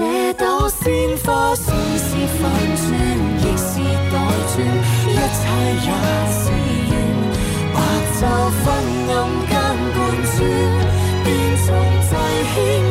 这朵鲜花，是是反转，亦是代转，一切也是缘。白昼昏暗间半转，便从际牵。